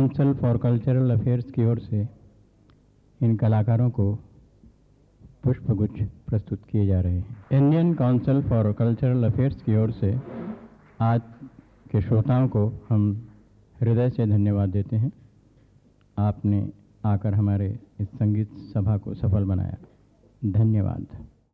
Council for Cultural Affairs की ओर से इन कलाकारों को पुष्पगुच्छ प्रस्तुत किए जा रहे हैं। Indian Council for Cultural Affairs की ओर से आज के श्रोताओं को हम हृदय से धन्यवाद देते हैं। आपने आकर हमारे इस संगीत सभा को सफल बनाया। धन्यवाद।